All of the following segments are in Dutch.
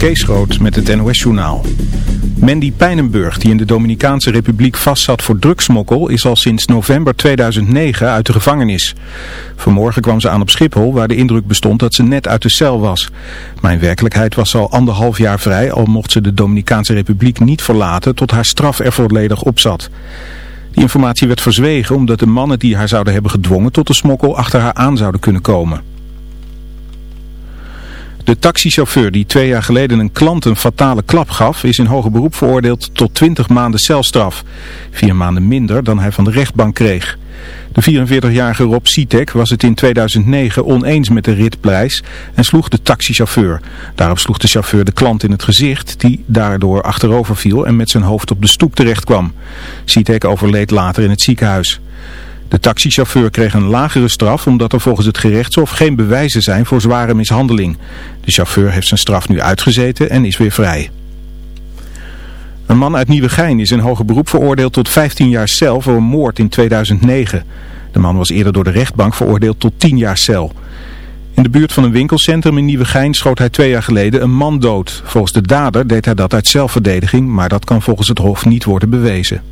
Kees met het NOS-journaal. Mandy Pijnenburg, die in de Dominicaanse Republiek vastzat voor drugsmokkel, is al sinds november 2009 uit de gevangenis. Vanmorgen kwam ze aan op Schiphol, waar de indruk bestond dat ze net uit de cel was. Maar in werkelijkheid was ze al anderhalf jaar vrij, al mocht ze de Dominicaanse Republiek niet verlaten tot haar straf er volledig op zat. Die informatie werd verzwegen omdat de mannen die haar zouden hebben gedwongen tot de smokkel achter haar aan zouden kunnen komen. De taxichauffeur die twee jaar geleden een klant een fatale klap gaf, is in hoger beroep veroordeeld tot 20 maanden celstraf. Vier maanden minder dan hij van de rechtbank kreeg. De 44-jarige Rob Sitek was het in 2009 oneens met de ritprijs en sloeg de taxichauffeur. Daarop sloeg de chauffeur de klant in het gezicht, die daardoor achterover viel en met zijn hoofd op de stoep terecht kwam. Sitek overleed later in het ziekenhuis. De taxichauffeur kreeg een lagere straf omdat er volgens het gerechtshof geen bewijzen zijn voor zware mishandeling. De chauffeur heeft zijn straf nu uitgezeten en is weer vrij. Een man uit Nieuwegein is in hoger beroep veroordeeld tot 15 jaar cel voor een moord in 2009. De man was eerder door de rechtbank veroordeeld tot 10 jaar cel. In de buurt van een winkelcentrum in Nieuwegein schoot hij twee jaar geleden een man dood. Volgens de dader deed hij dat uit zelfverdediging, maar dat kan volgens het hof niet worden bewezen.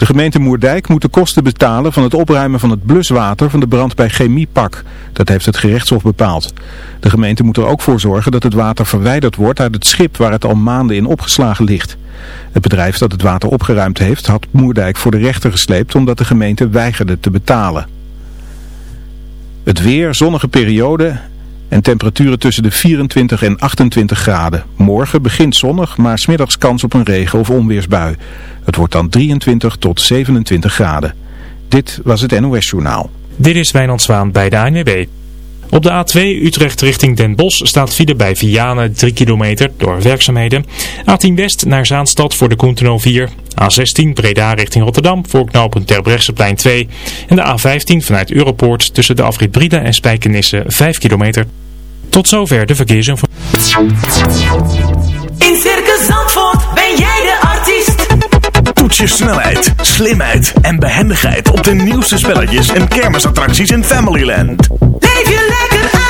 De gemeente Moerdijk moet de kosten betalen van het opruimen van het bluswater van de brand bij Chemiepak. Dat heeft het gerechtshof bepaald. De gemeente moet er ook voor zorgen dat het water verwijderd wordt uit het schip waar het al maanden in opgeslagen ligt. Het bedrijf dat het water opgeruimd heeft had Moerdijk voor de rechter gesleept omdat de gemeente weigerde te betalen. Het weer, zonnige periode en temperaturen tussen de 24 en 28 graden. Morgen begint zonnig, maar smiddags kans op een regen- of onweersbui. Het wordt dan 23 tot 27 graden. Dit was het NOS Journaal. Dit is Wijnand Zwaan bij de ANWB. Op de A2 Utrecht richting Den Bosch staat file bij Vianen 3 kilometer door werkzaamheden. A10 West naar Zaanstad voor de Koentunnel 4. A16 Breda richting Rotterdam voor knooppunt Terbrechtseplein 2. En de A15 vanuit Europoort tussen de afrit Bride en Spijkenisse 5 kilometer. Tot zover de verkeersinformatie. In Circus Zandvoort ben jij de artiest. Toets je snelheid, slimheid en behendigheid op de nieuwste spelletjes en kermisattracties in Familyland. Leef je lekker uit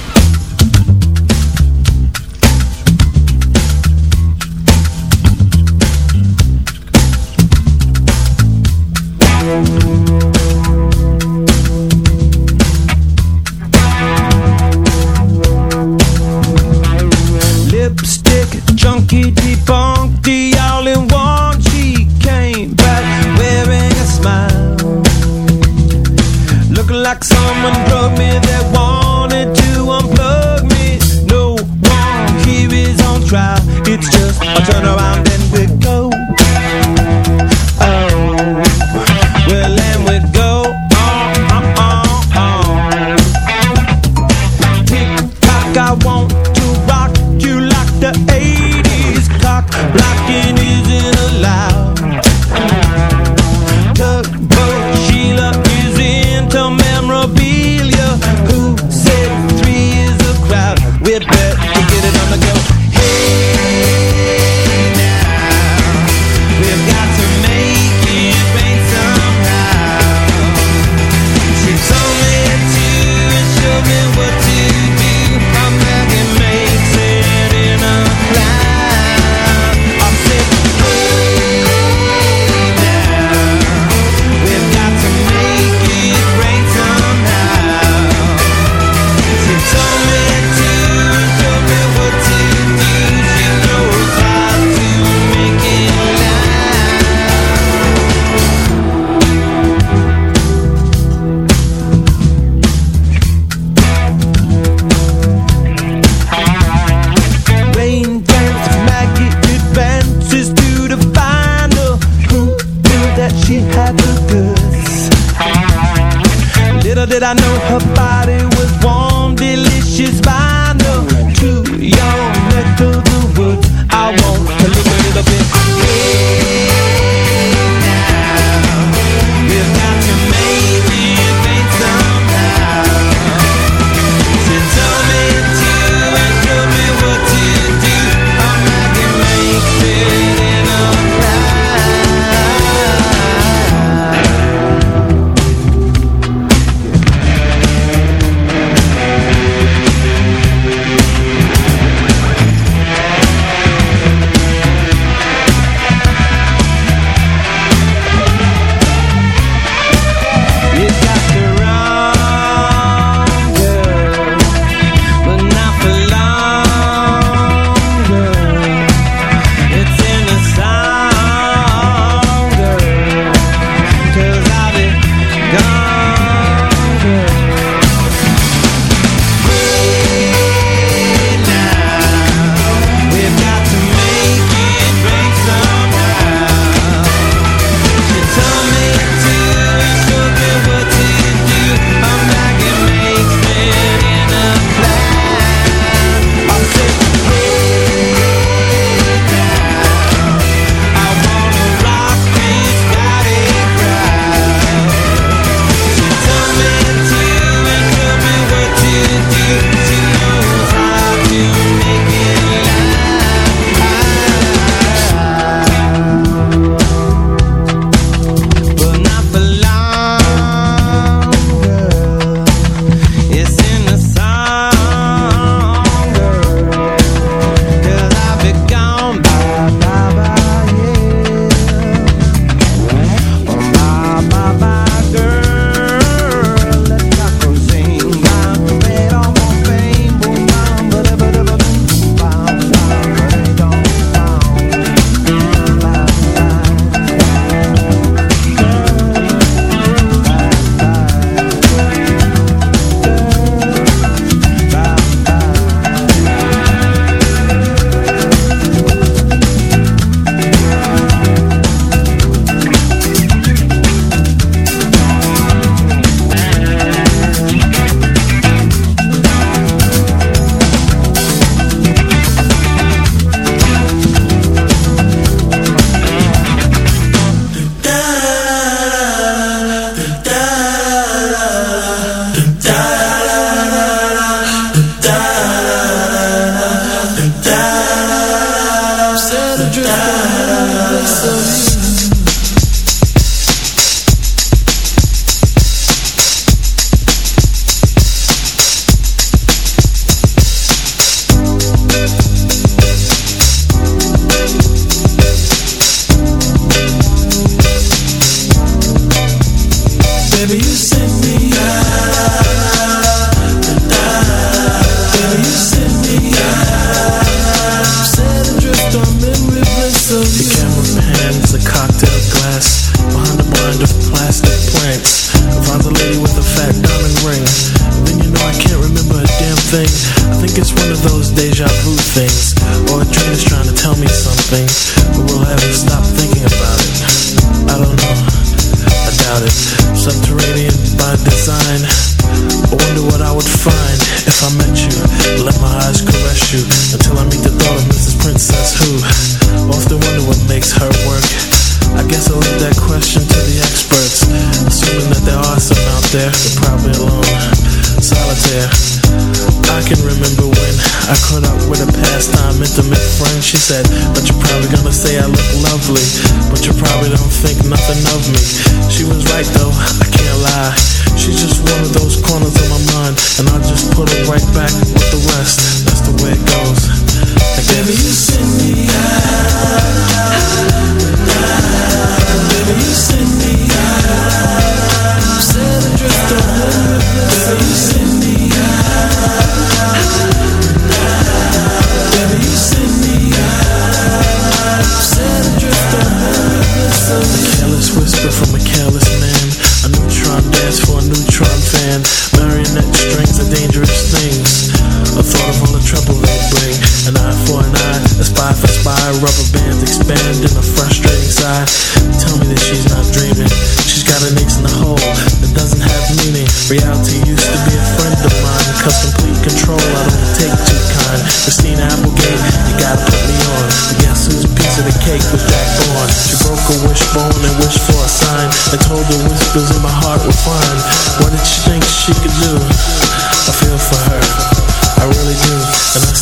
said you're probably gonna say I look lovely, but you probably don't think nothing of me.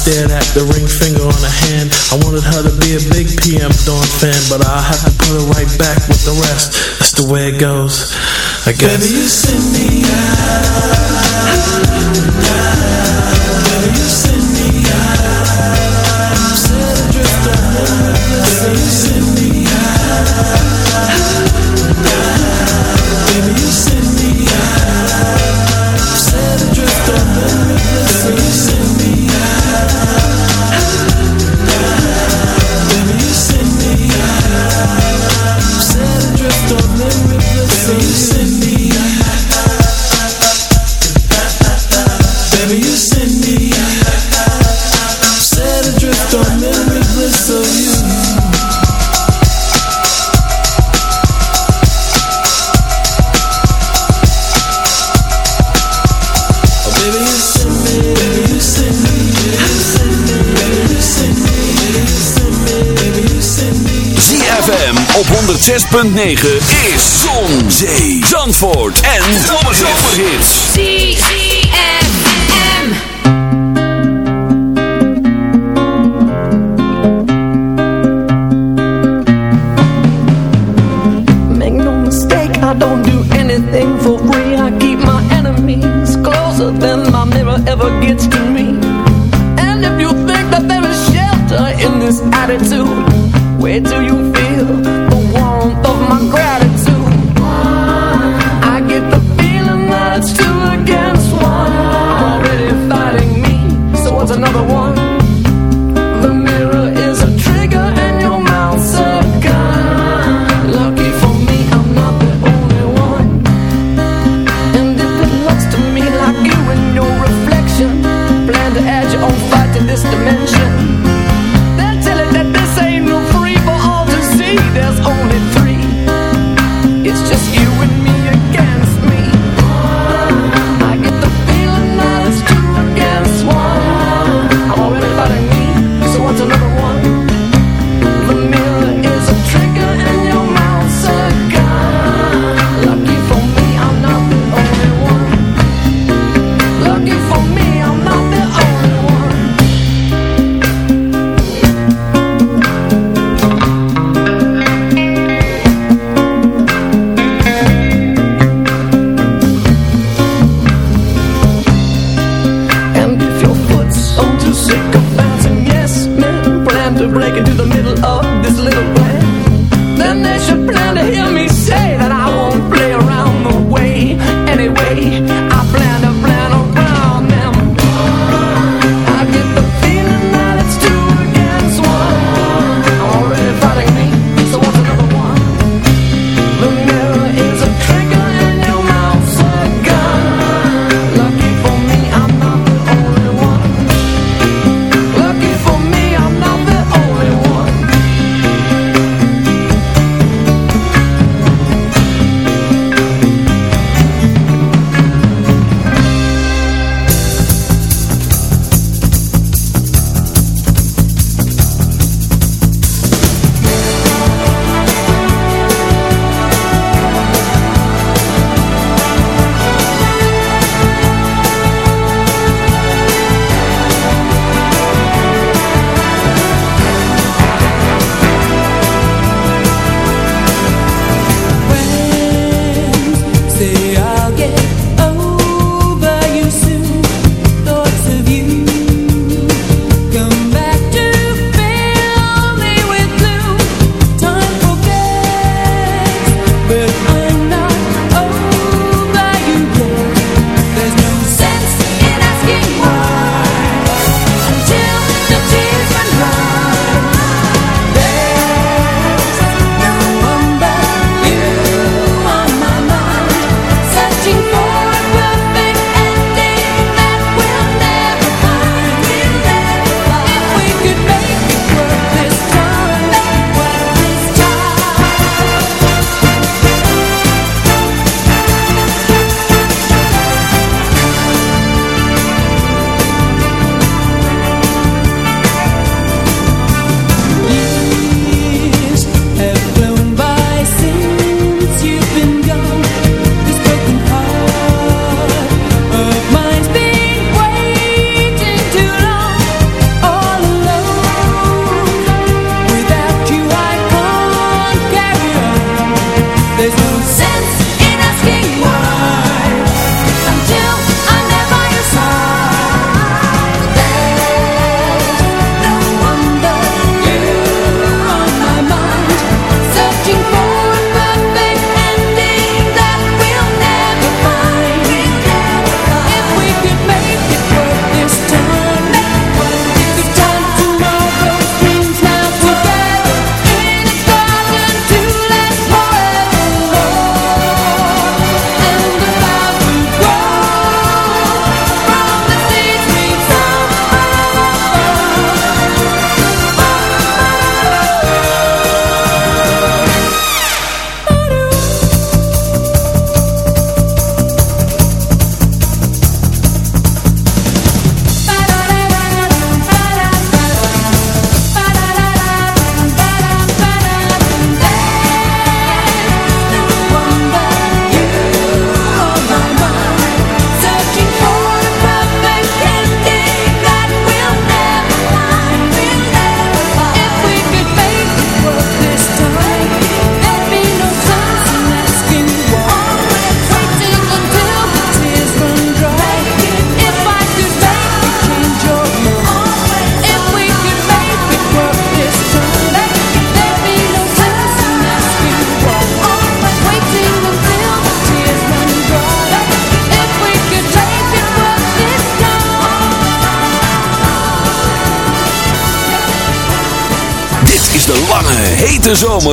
Stared at the ring finger on her hand. I wanted her to be a big PM Dawn fan, but I'll have to put her right back with the rest. That's the way it goes. I guess. Baby, you send me out. Baby, you send me out. Set adrift on Baby, 106.9 is Zon, Zee, Zandvoort en Zomerhits. ZFM. Make no mistake, I don't do anything for free. I keep my enemies closer than my mirror ever gets to me. And if you think that there is shelter in this attitude, where do you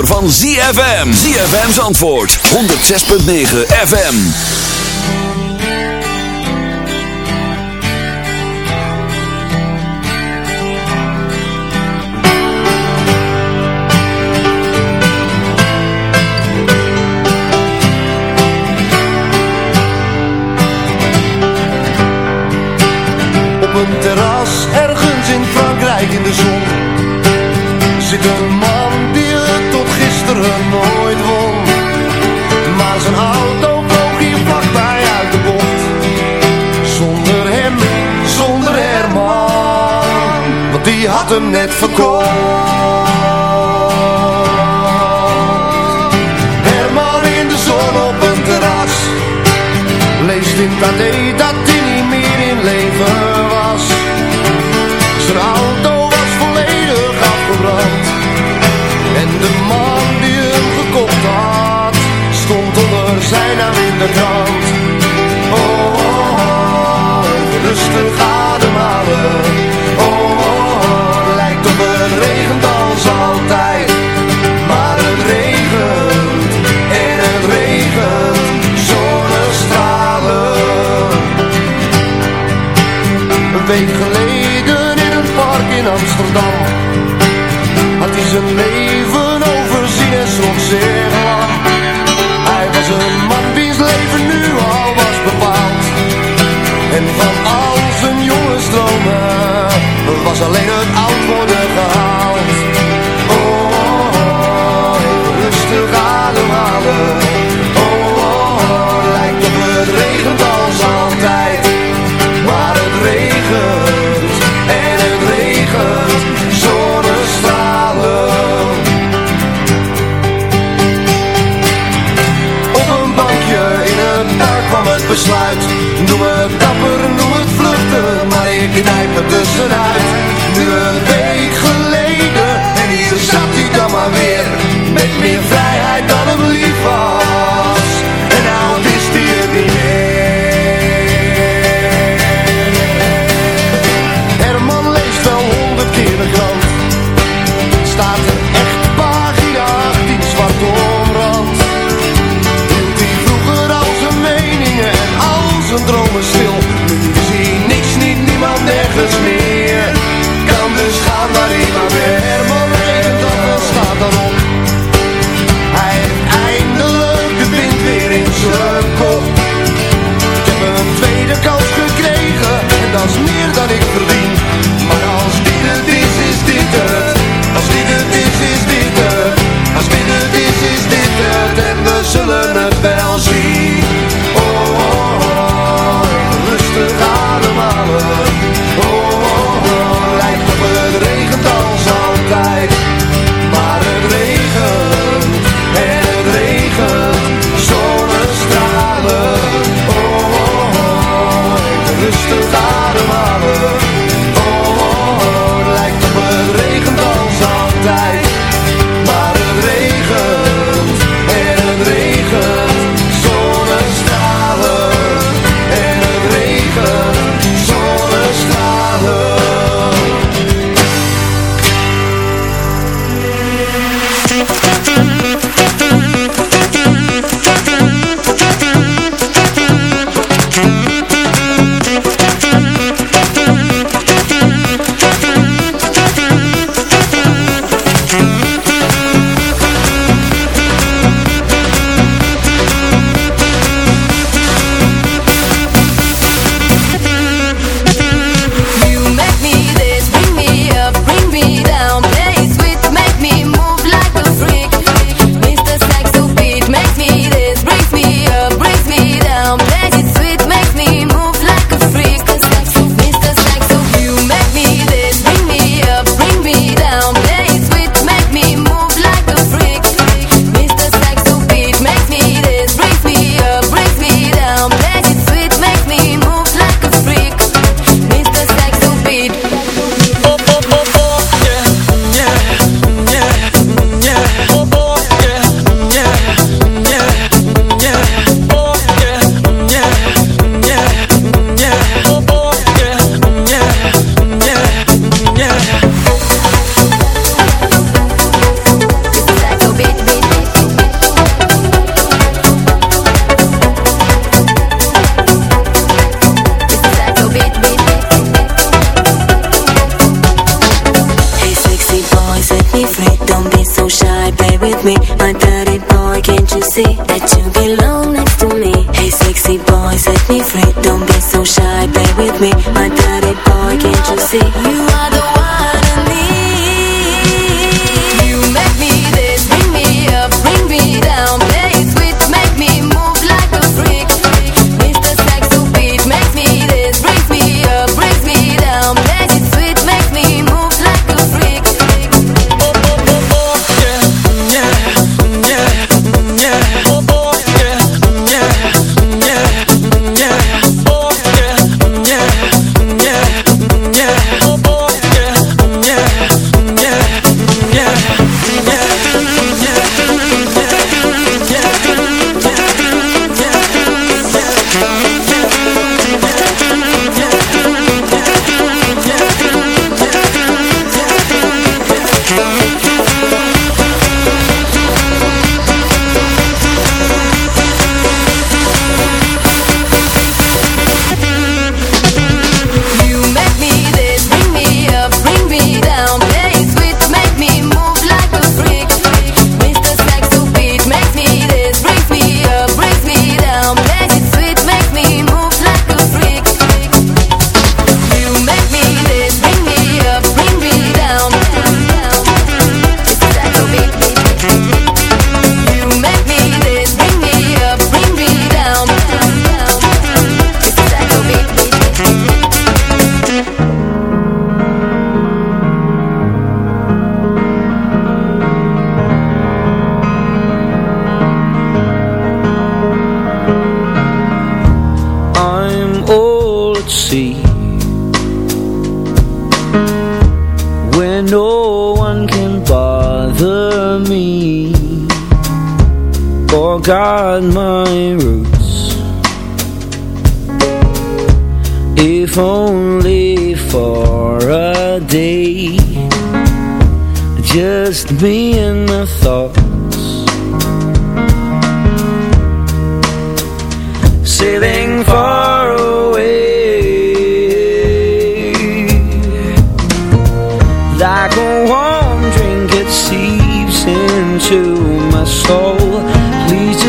van ZFM. ZFM's antwoord. 106.9 FM. Op een terras ergens in Frankrijk in de zon zit een had hem net verkocht. to me. besluit. Noem het dapper, noem het vluchten Maar ik knijp er tussenuit.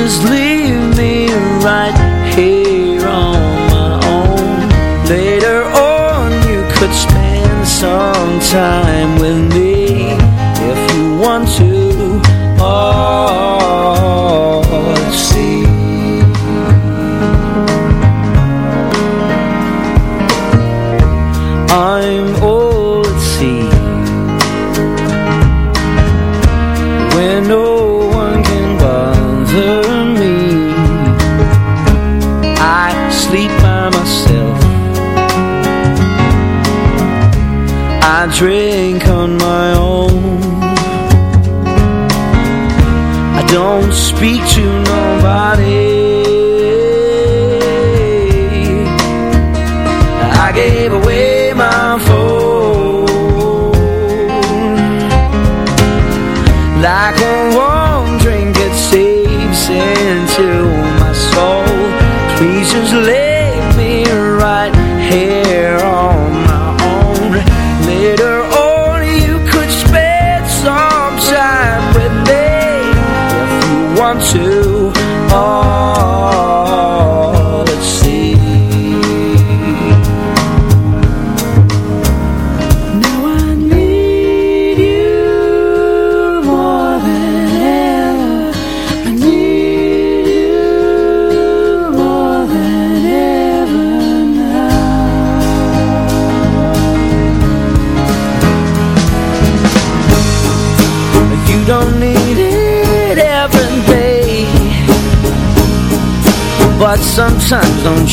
just leave me right here on my own. Later on you could spend some time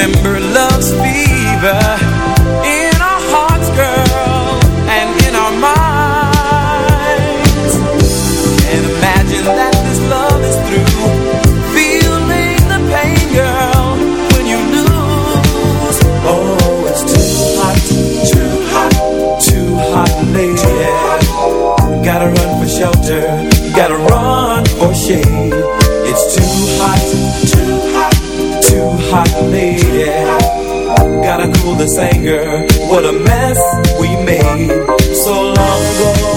remember love's fever. anger. What a mess we made so long ago.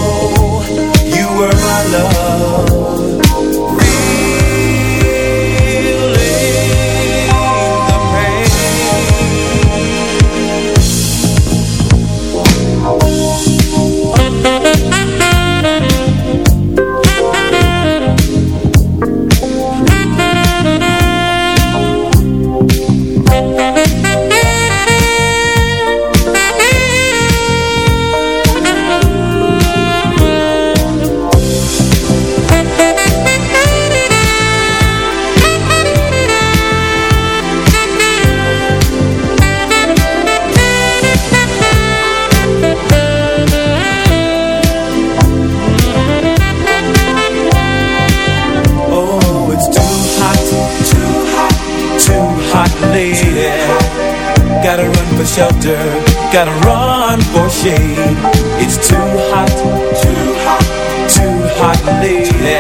gotta run for shade. It's too hot, too hot, too hot lady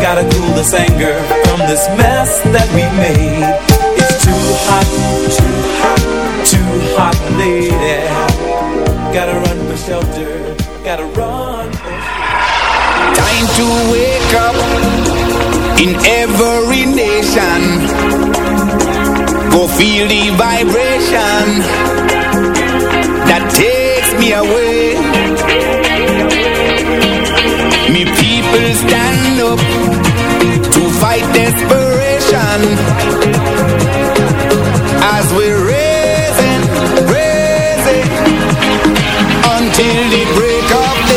Gotta cool this anger from this mess that we made. It's too hot, too hot, too hot lady Gotta run for shelter, gotta run Time to wake up in every nation. Go feel the vibration takes me away. Me people stand up To fight desperation. As we're raising, raising Until the break of day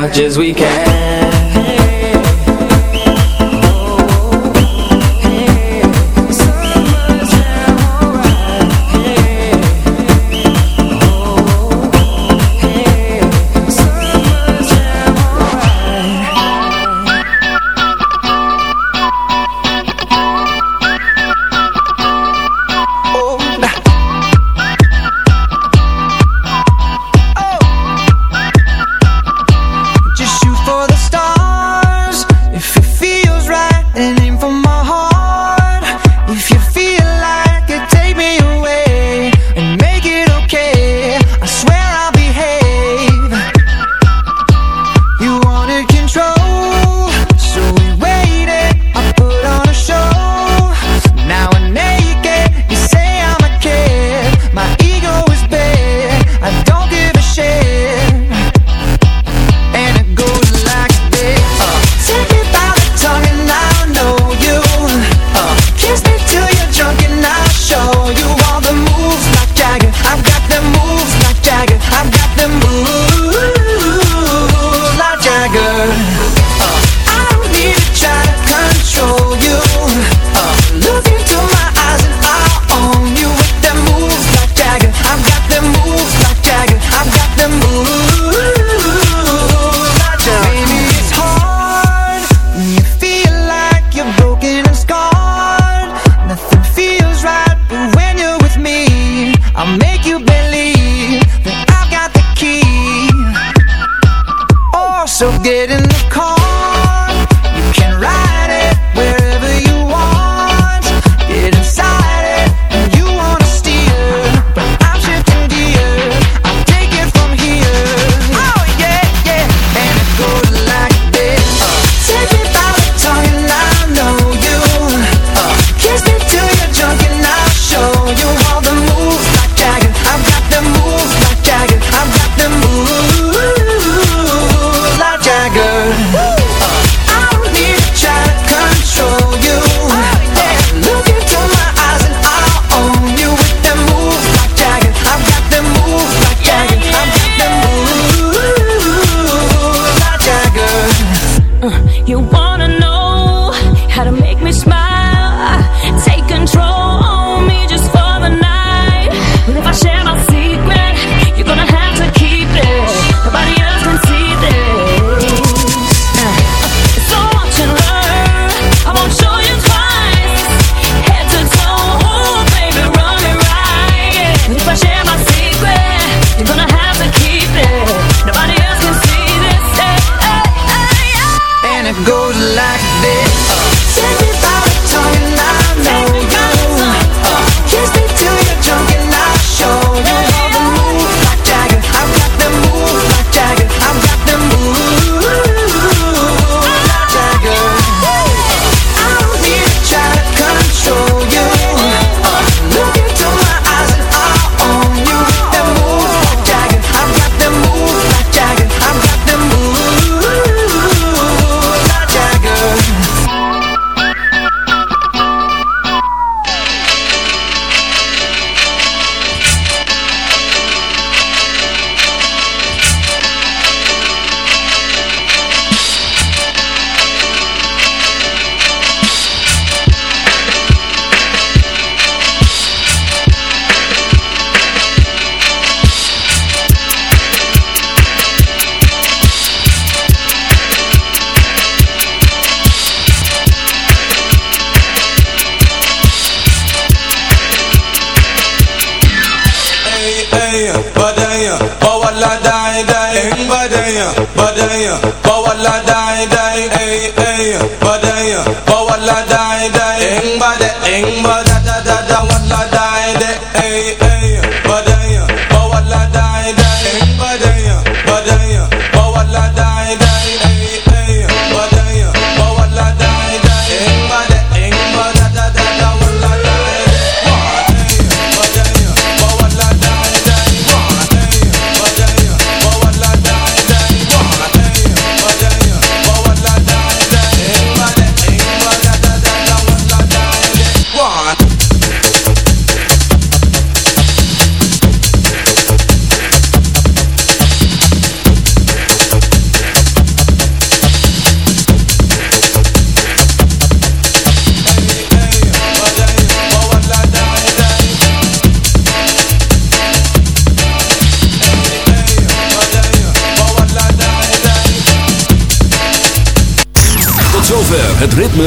much as we can.